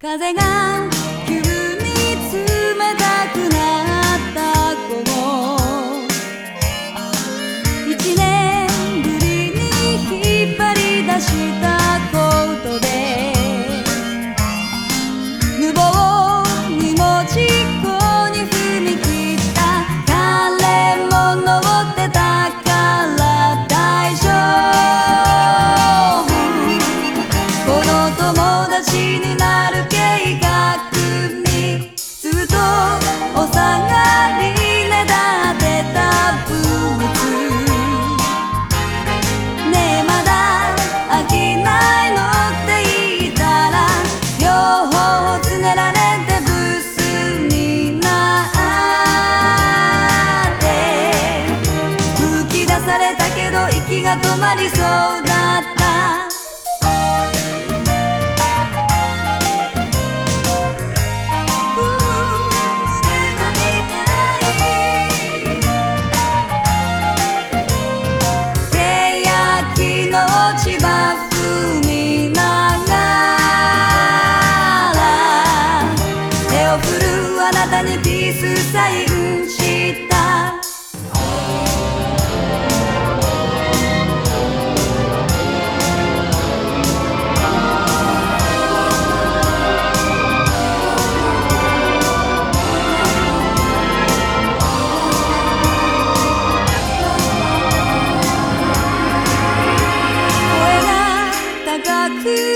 靠在が止まりそうだった。手やきの落ち葉踏みながら手を振るあなたにピースサインした You.